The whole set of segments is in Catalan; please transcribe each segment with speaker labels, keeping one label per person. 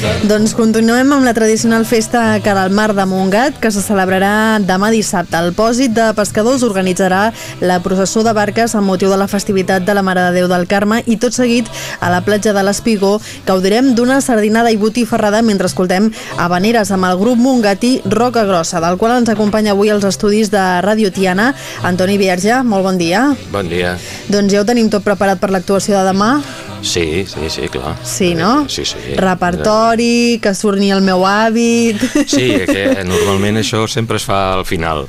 Speaker 1: Doncs continuem amb la tradicional festa Cara al Mar de Montgat, que se celebrarà demà dissabte. El Pòsit de Pescadors organitzarà la processó de barques amb motiu de la festivitat de la Mare de Déu del Carme i tot seguit a la platja de l'Espigó gaudirem d'una sardinada i botifarrada mentre escoltem Habaneres amb el grup mongatí Roca Grossa, del qual ens acompanya avui als estudis de Radio Tiana. Antoni Vierge, molt bon dia.
Speaker 2: Bon dia.
Speaker 1: Doncs ja ho tenim tot preparat per l'actuació de demà.
Speaker 2: Sí, sí, sí, clar.
Speaker 1: Sí, no?
Speaker 2: Sí, sí.
Speaker 1: Repertori, que surni el meu hàbit...
Speaker 2: Sí, que normalment això sempre es fa al final.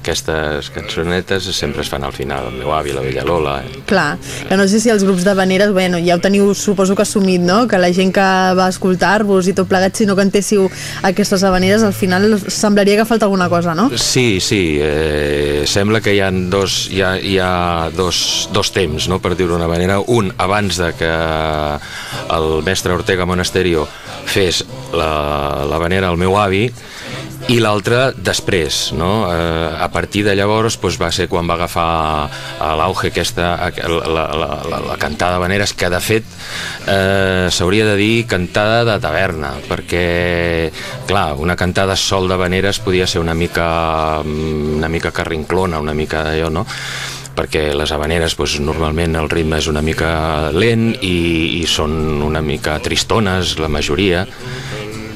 Speaker 2: Aquestes cançonetes sempre es fan al final, el meu avi, la vella Lola... Eh?
Speaker 1: Clar, que no sé si els grups d'habaneres, bueno, ja ho teniu, suposo que assumit, no? Que la gent que va escoltar-vos i tot plegat, si no cantéssiu aquestes habaneres, al final semblaria que falta alguna cosa, no?
Speaker 2: Sí, sí, eh, sembla que hi ha dos, hi ha, hi ha dos, dos temps, no?, per dir-ho d'una manera. Un, abans de que el mestre Ortega Monasterio fes la, la vanera al meu avi, i l'altre després, no? Eh, a partir de llavors doncs, va ser quan va agafar l'auge aquesta, la, la, la, la cantada de veneres, que de fet eh, s'hauria de dir cantada de taverna, perquè, clar, una cantada sol de veneres podia ser una mica, una mica carrinclona, una mica d'allò, no? perquè les habaneres doncs, normalment el ritme és una mica lent i, i són una mica tristones la majoria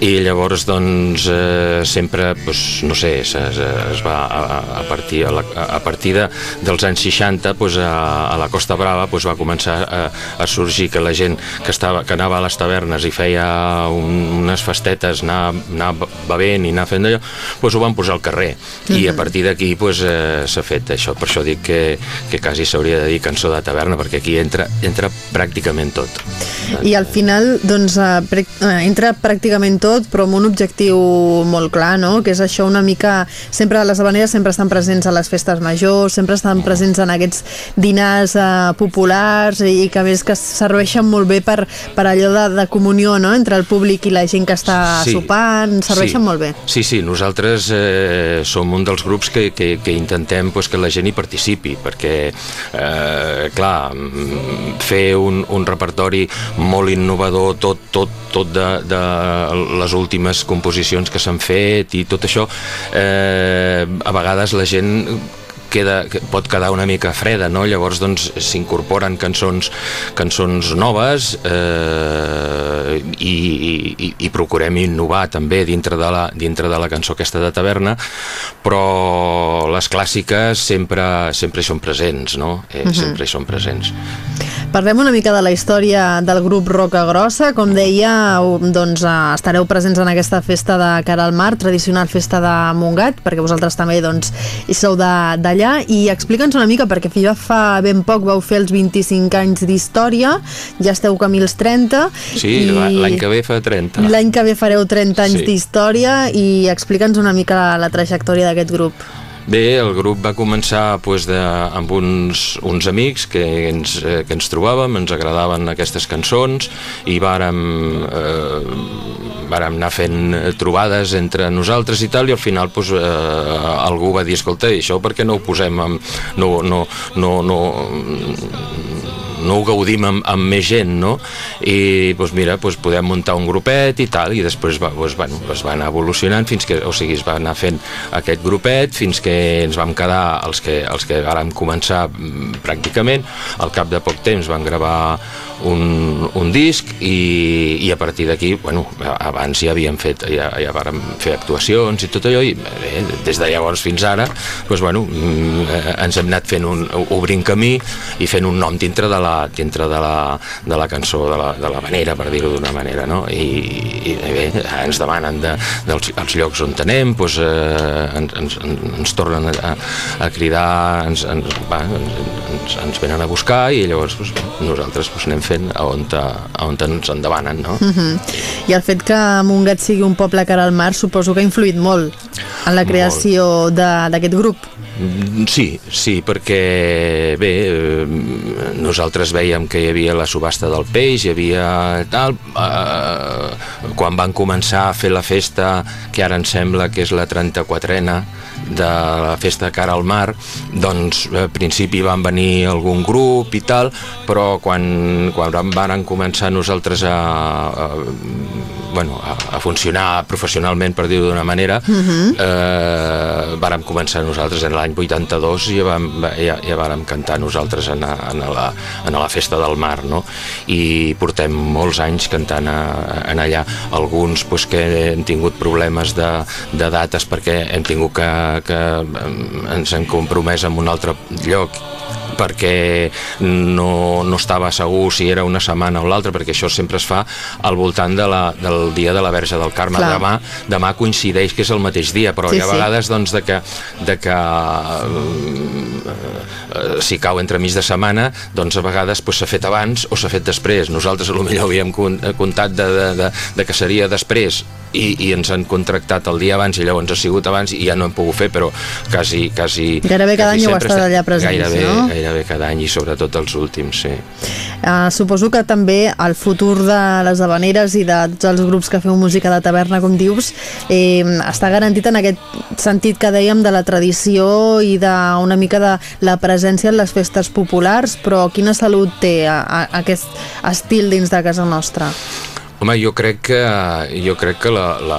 Speaker 2: i llavors doncs eh, sempre doncs, no sé, es, es va a, a partir, a, la, a partir de, dels anys 60 doncs, a, a la Costa Brava doncs, va començar a, a sorgir que la gent que, estava, que anava a les tavernes i feia un, unes festetes anar, anar bevent i anar fent allò doncs ho van posar al carrer. Uh -huh. i a partir d'aquí doncs, eh, s'ha fet això. Per això dic que, que quasi s'hauria de dir cançó de taverna perquè aquí entra, entra pràcticament tot.
Speaker 1: I al final doncs, eh, entra pràcticament tot, però amb un objectiu molt clar, no? que és això una mica... Sempre les habaneres sempre estan presents a les festes majors, sempre estan presents en aquests dinars eh, populars i que a més que serveixen molt bé per, per allò de, de comunió no? entre el públic i la gent que està
Speaker 2: Sí.
Speaker 1: sopant, serveixen
Speaker 2: sí.
Speaker 1: molt bé.
Speaker 2: Sí, sí, nosaltres eh, som un dels grups que, que, que intentem pues, que la gent hi participi, perquè, eh, clar, fer un, un repertori molt innovador, tot, tot, tot de, de les últimes composicions que s'han fet i tot això, eh, a vegades la gent queda, que pot quedar una mica freda, no? Llavors, doncs, s'incorporen cançons, cançons noves eh, i, i, i procurem innovar també dintre de, la, dintre de la cançó aquesta de taverna, però les clàssiques sempre, sempre hi són presents, no? Eh, Sempre hi són presents.
Speaker 1: Parlem una mica de la història del grup Roca Grossa. Com deia, doncs, eh, estareu presents en aquesta festa de Cara al Mar, tradicional festa de Montgat, perquè vosaltres també doncs, hi sou d'allà. I explica'ns una mica, perquè ja fa ben poc vau fer els 25 anys d'història, ja esteu camí als 30.
Speaker 2: Sí,
Speaker 1: i
Speaker 2: l'any que ve fa 30.
Speaker 1: L'any que ve fareu 30 anys
Speaker 2: Sí.
Speaker 1: d'història i explica'ns una mica la, la trajectòria d'aquest grup.
Speaker 2: Bé, el grup va començar pues, de, amb uns, uns amics que ens, eh, que ens trobàvem, ens agradaven aquestes cançons i vàrem, eh, vàrem anar fent trobades entre nosaltres i tal i al final pues, eh, algú va dir escolta, això per què no ho posem amb, no, no, no, no, no ho gaudim amb, amb més gent, no? I doncs mira, doncs podem muntar un grupet i tal, i després va, doncs, bueno, es va anar evolucionant fins que, o sigui, es va anar fent aquest grupet fins que ens vam quedar els que, els que vàrem començar mm, pràcticament, al cap de poc temps vam gravar un, un disc i, i a partir d'aquí, bueno, abans ja havíem fet, ja, ja vàrem fer actuacions i tot allò, i bé, des de llavors fins ara, doncs, bueno, mm, eh, ens hem anat fent un, obrint camí i fent un nom dintre de la, dintre de la, de la cançó, de la, de la manera, per dir-ho d'una manera, no? I, i bé, ens demanen de, dels els llocs on anem, doncs, eh, ens, ens, ens tornen a, a cridar, ens, ens, va, ens, ens venen a buscar i llavors doncs, nosaltres doncs, anem fent a on, a on ens en demanen, no?
Speaker 1: I el fet que Montgat sigui un poble cara al mar suposo que ha influït molt en la creació d'aquest grup.
Speaker 2: Mm, Sí, sí, perquè bé, eh, nosaltres veiem que hi havia la subhasta del peix, hi havia tal, eh, quan van començar a fer la festa, que ara em sembla que és la 34ena, de la festa cara al mar, doncs al principi van venir algun grup i tal, però quan, quan van començar nosaltres a, a bueno, a, a funcionar professionalment, per dir-ho d'una manera, uh mhm. -huh. eh, vàrem començar nosaltres en l'any 82 i ja, vam, ja, ja vàrem cantar nosaltres en, a, en, la, en la Festa del Mar, no? I portem molts anys cantant a, en allà. Alguns pues, que hem tingut problemes de, de dates perquè hem tingut que, que ens hem compromès en un altre lloc perquè no, no estava segur si era una setmana o l'altra, perquè això sempre es fa al voltant de la, del dia de la Verge del Carme. Clar. Demà, demà coincideix que és el mateix dia, però sí, hi ha vegades sí. doncs, de que, de que uh, si cau entre mig de setmana, doncs a vegades s'ha pues, fet abans o s'ha fet després. Nosaltres potser havíem comptat de, de, de, de que seria després i, i ens han contractat el dia abans i llavors ha sigut abans i ja no hem pogut fer, però quasi... quasi
Speaker 1: gairebé cada any heu estat allà presents,
Speaker 2: gairebé,
Speaker 1: no?
Speaker 2: Gairebé cada any i sobretot els últims, sí.
Speaker 1: Uh, suposo que també el futur de les habaneres i de tots els grups que feu música de taverna, com dius, eh, està garantit en aquest sentit que dèiem de la tradició i d'una mica de la presència en les festes populars, però quina salut té a, a, aquest estil dins de casa nostra?
Speaker 2: Home, jo crec que, jo crec que la, la,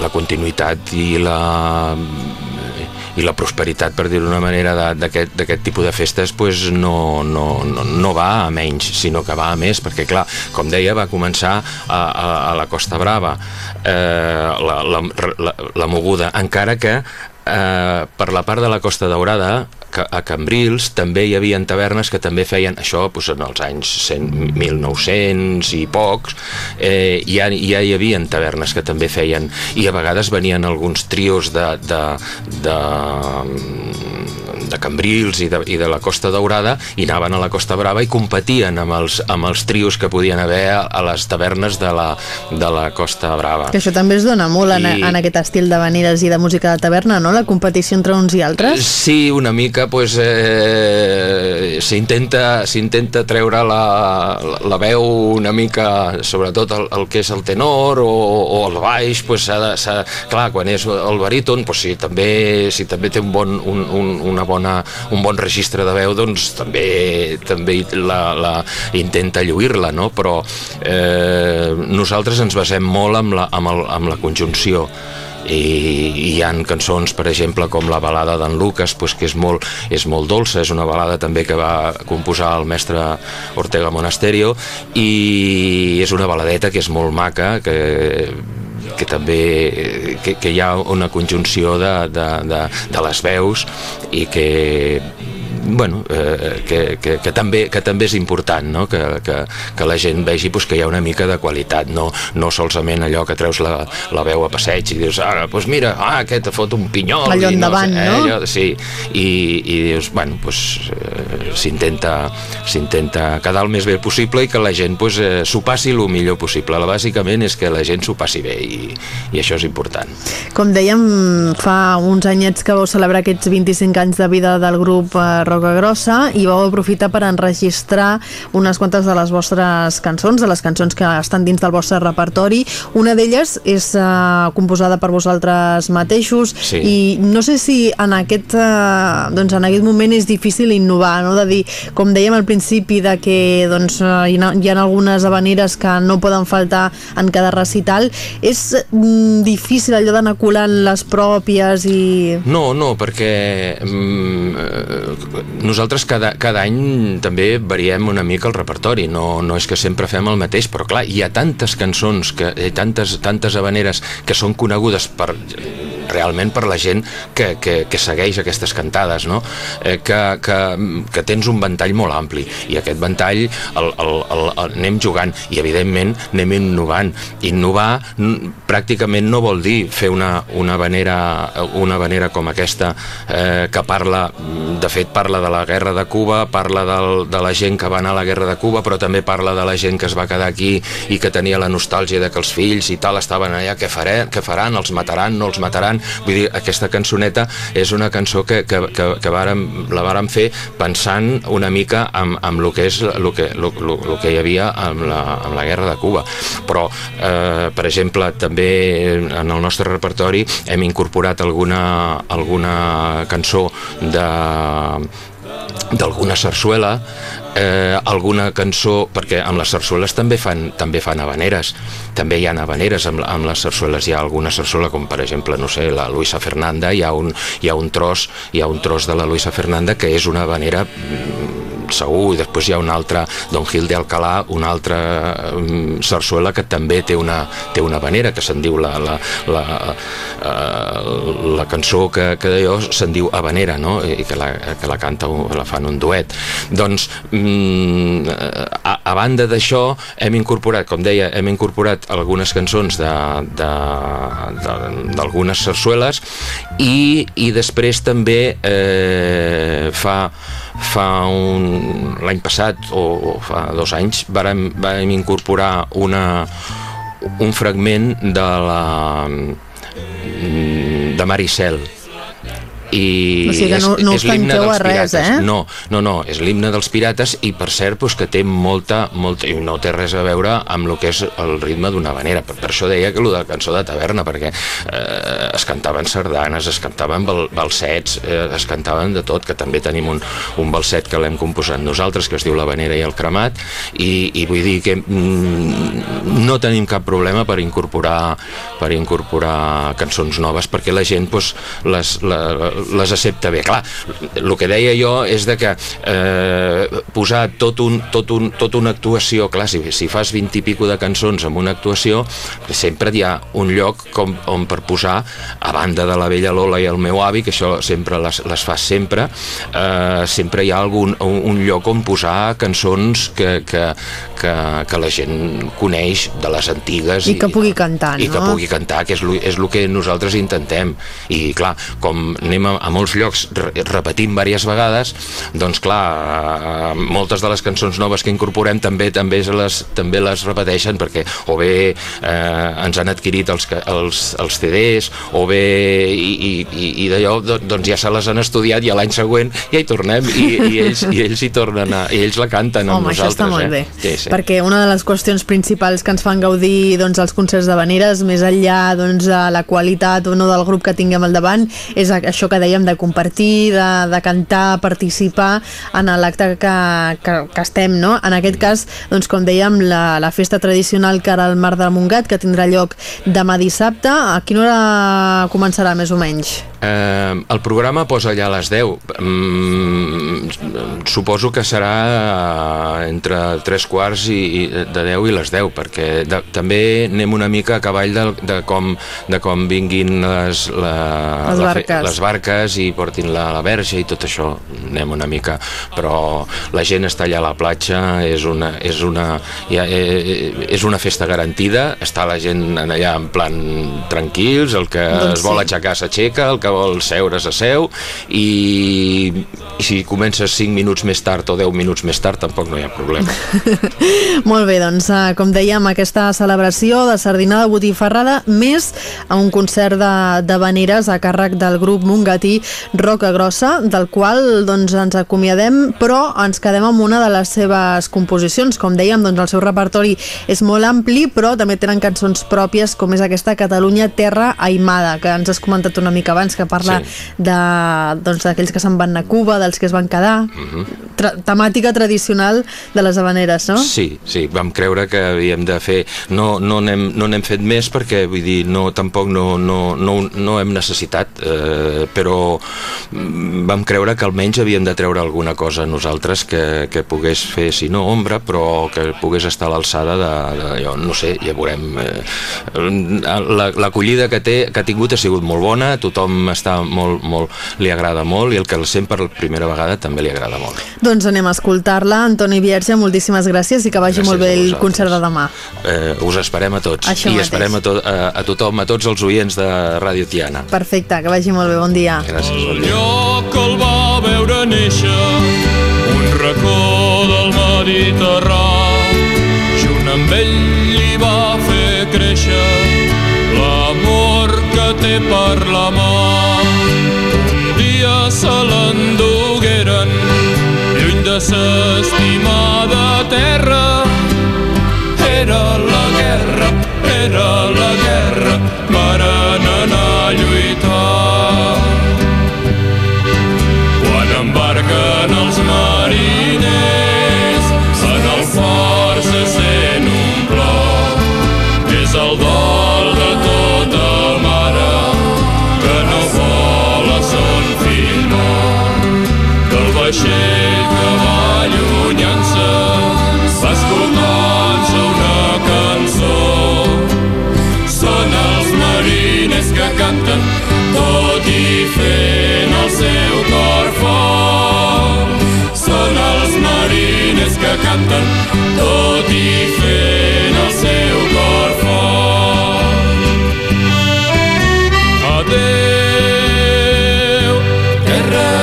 Speaker 2: la continuïtat i la i la prosperitat, per dir-ho d'una manera, d'aquest tipus de festes pues, no, no, no, no va a menys, sinó que va a més, perquè clar, com deia, va començar a, a, a la Costa Brava. Eh, la, la, la, la moguda, encara que eh, per la part de la Costa Daurada a Cambrils també hi havia tavernes que també feien això doncs, en els anys 100, 1900 i pocs eh, ja, ja hi havia tavernes que també feien i a vegades venien alguns trios de, de, de de Cambrils i de, i de la Costa Daurada i anaven a la Costa Brava i competien amb els, amb els trios que podien haver a, a les tavernes de la, de la Costa Brava.
Speaker 1: Que això també es dona molt I... en, en aquest estil de venides i de música de taverna, no? La competició entre uns i altres?
Speaker 2: Sí, una mica, pues, eh, s'intenta s'intenta treure la, la, la veu una mica, sobretot el, el que és el tenor o, o el baix, pues, ha de, ha, clar, quan és el baríton, pues, sí, també, si també té un bon, un, un, una bona bona, un bon registre de veu doncs també, també la, la intenta lluir-la no? però eh, nosaltres ens basem molt amb la, amb el, amb la conjunció i hi han cançons, per exemple, com la balada d'en Lucas, pues, que és molt, és molt dolça, és una balada també que va composar el mestre Ortega Monasterio i és una baladeta que és molt maca, que que també que, que hi ha una conjunció de, de, de, de les veus i que bueno, eh, que, que, que, també, que també és important no? que, que, que la gent vegi pues, que hi ha una mica de qualitat, no, no solament allò que treus la, la veu a passeig i dius, ah, doncs mira, ah, aquest ha fot un pinyol
Speaker 1: allò endavant,
Speaker 2: no?
Speaker 1: Eh, allò,
Speaker 2: sí, i, i dius, bueno, pues, eh, s'intenta s'intenta quedar el més bé possible i que la gent pues, eh, s'ho passi el millor possible. Bàsicament és que la gent s'ho passi bé i, i això és important.
Speaker 1: Com dèiem, fa uns anyets que vau celebrar aquests 25 anys de vida del grup eh, Grossa i vau aprofitar per enregistrar unes quantes de les vostres cançons, de les cançons que estan dins del vostre repertori. Una d'elles és uh, composada per vosaltres mateixos
Speaker 2: sí.
Speaker 1: i no sé si en aquest, uh, doncs en aquest moment és difícil innovar, no? de dir, com dèiem al principi, de que doncs, hi, ha, hi ha algunes habaneres que no poden faltar en cada recital. És mm, difícil allò d'anar colant les pròpies i...
Speaker 2: No, no, perquè mm, nosaltres cada, cada any també variem una mica el repertori, no, no és que sempre fem el mateix, però clar, hi ha tantes cançons, que, tantes, tantes habaneres que són conegudes per realment per la gent que, que, que segueix aquestes cantades, no? eh, que, que, que tens un ventall molt ampli i aquest ventall el, el, el, el anem jugant i evidentment anem innovant. Innovar pràcticament no vol dir fer una, una, vanera, una vanera com aquesta eh, que parla, de fet parla de la guerra de Cuba, parla del, de la gent que va anar a la guerra de Cuba, però també parla de la gent que es va quedar aquí i que tenia la nostàlgia de que els fills i tal estaven allà, què, faré, què faran, els mataran, no els mataran, vull dir, aquesta cançoneta és una cançó que, que, que, que vàrem, la vàrem fer pensant una mica amb, amb el que és el que, lo, lo que hi havia amb la, amb la guerra de Cuba. Però eh, per exemple també en el nostre repertori hem incorporat alguna, alguna cançó de d'alguna sarsuela eh, alguna cançó perquè amb les sarsueles també fan, també fan habaneres també hi ha habaneres amb, amb les sarsueles hi ha alguna sarsuela com per exemple no sé, la Luisa Fernanda hi ha un, hi ha un tros hi ha un tros de la Luisa Fernanda que és una habanera mm, segur, i després hi ha un altre Don Gil de Alcalá, una altra um, sarsuela que també té una, té una vanera que se'n diu la, la, la, uh, la cançó que, que jo se'n diu Habanera no? i que la, que la canta la fan un duet doncs um, a, a banda d'això hem incorporat, com deia hem incorporat algunes cançons d'algunes sarsueles i, i després també eh, fa fa un... l'any passat o, o fa dos anys vàrem, vàrem incorporar una, un fragment de la de Maricel
Speaker 1: i o sigui que no, no us tanqueu a res,
Speaker 2: pirates. eh? No, no, no, és l'himne dels pirates i per cert pues, que té molta, molta, i no té res a veure amb el que és el ritme d'una manera, per, per això deia que el de la cançó de taverna, perquè eh, es cantaven sardanes, es cantaven bal, balsets, eh, es cantaven de tot, que també tenim un, un balset que l'hem composat nosaltres, que es diu La Vanera i el Cremat, i, i vull dir que mm, no tenim cap problema per incorporar per incorporar cançons noves, perquè la gent pues, les, la, les accepta bé. Clar, el que deia jo és de que eh, posar tot un, tot un, tot una actuació, clar, si, si fas 20 i pico de cançons amb una actuació, sempre hi ha un lloc com, on per posar, a banda de la vella Lola i el meu avi, que això sempre les, les fas sempre, eh, sempre hi ha algun, un, un lloc on posar cançons que, que, que, que la gent coneix de les antigues
Speaker 1: i, i que pugui cantar,
Speaker 2: i
Speaker 1: no?
Speaker 2: que pugui cantar, que és, és el que nosaltres intentem i clar, com anem a, a molts llocs repetint diverses vegades, doncs clar, eh, moltes de les cançons noves que incorporem també també les, també les repeteixen perquè o bé eh, ens han adquirit els, els, els CDs o bé i, i, i d'allò doncs ja se les han estudiat i l'any següent ja hi tornem i, i, ells, i ells hi tornen a, i ells la canten amb
Speaker 1: Home,
Speaker 2: nosaltres.
Speaker 1: Això està molt
Speaker 2: eh?
Speaker 1: bé,
Speaker 2: sí, sí.
Speaker 1: perquè una de les qüestions principals que ens fan gaudir doncs, els concerts de veneres, més enllà doncs, de la qualitat o no del grup que tinguem al davant, és això que dèiem de compartir, de, de cantar, participar en l'acte que, que, que estem, no? En aquest cas, doncs, com dèiem, la, la festa tradicional cara al Mar del Montgat, que tindrà lloc demà dissabte, a quina hora començarà més o menys?
Speaker 2: Eh, el programa posa allà a les 10. Mm, suposo que serà entre 3 quarts i, i de 10 i les 10, perquè de, també anem una mica a cavall de, de, com, de com vinguin les, la,
Speaker 1: les,
Speaker 2: la
Speaker 1: barques.
Speaker 2: Les barques i portin la, la verge i tot això, anem una mica, però la gent està allà a la platja, és una, és una, ja, eh, és una festa garantida, està la gent allà en plan tranquils, el que doncs es vol sí. aixecar s'aixeca, el que vol seure s'asseu i, i si comences 5 minuts més tard o 10 minuts més tard tampoc no hi ha problema.
Speaker 1: Molt bé, doncs com dèiem, aquesta celebració de sardina de botifarrada més a un concert de, de veneres a càrrec del grup mongatí Roca Grossa, del qual doncs, ens acomiadem, però ens quedem amb una de les seves composicions. Com dèiem, doncs, el seu repertori és molt ampli, però també tenen cançons pròpies, com és aquesta Catalunya Terra Aimada, que ens has comentat una mica abans, que parla sí. d'aquells doncs, que se'n van a Cuba, dels que es van quedar. Uh
Speaker 2: Mhm.
Speaker 1: -huh. Tra temàtica tradicional de les habaneres, no?
Speaker 2: Sí, sí, vam creure que havíem de fer... No, no n'hem no n'hem fet més perquè, vull dir, no, tampoc no, no, no, no hem necessitat, eh, però mm, vam creure que almenys havíem de treure alguna cosa nosaltres que, que pogués fer, si no ombra, però que pogués estar a l'alçada de, de, jo no sé, ja veurem. Eh, L'acollida que, té, que ha tingut ha sigut molt bona, tothom està molt, molt, li agrada molt i el que el sent per primera vegada també li agrada molt.
Speaker 1: Doncs anem a escoltar-la. Antoni Vierge, moltíssimes gràcies i que vagi
Speaker 2: Gràcies
Speaker 1: molt bé el concert de demà.
Speaker 2: Eh, us esperem a tots
Speaker 1: Això
Speaker 2: i
Speaker 1: mateix.
Speaker 2: esperem a, to a, a tothom, a tots els oients de Ràdio Tiana.
Speaker 1: Perfecte, que vagi molt bé, bon dia.
Speaker 2: Gràcies, bon dia.
Speaker 3: que el va veure néixer, un racó del Mediterrani. Junt amb ell té per la mà. Dia se l'endugueren lluny de s'estimada terra. Era la guerra, era la guerra, varen anar a lluitar.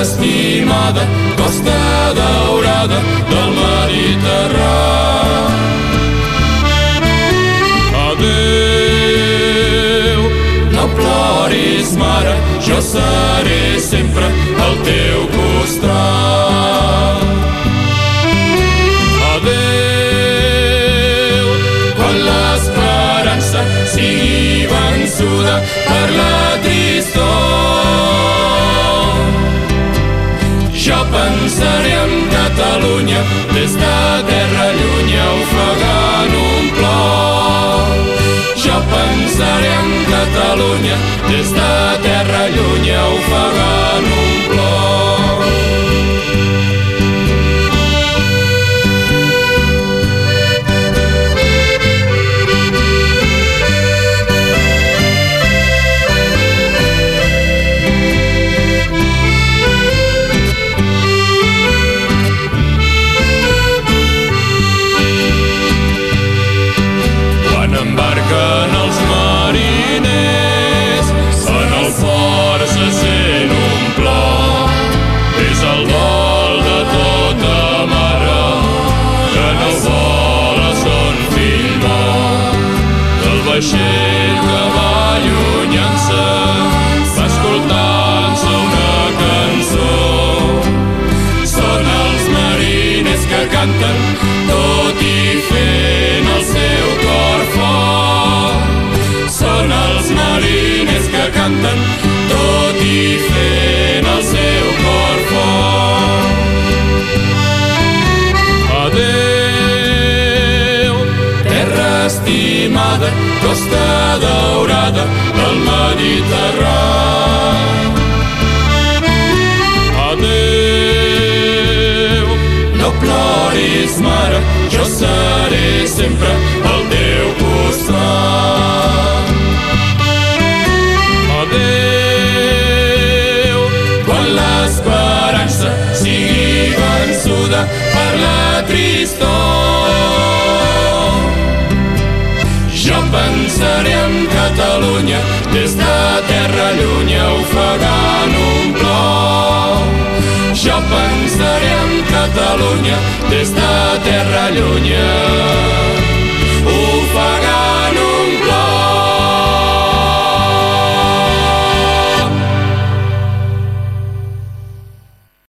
Speaker 3: Estimada, costa daurada del Mediterrani. Adeu, no ploris, mare, jo seré sempre al teu costat. Per la tristor. Jo pensaré en Catalunya des de terra lluny ofegant un plor. Jo pensaré en Catalunya des de terra lluny ofegant un plor. Canten tot i fent el seu cor fort. Adeu, terra estimada, costa daurada del Mediterrani. Adeu, no ploris, mare, jo seré sempre Cristo. Jo pensaré en Catalunya des de terra lluny ofegant un plor. Jo pensaré en Catalunya des de terra lluny ofegant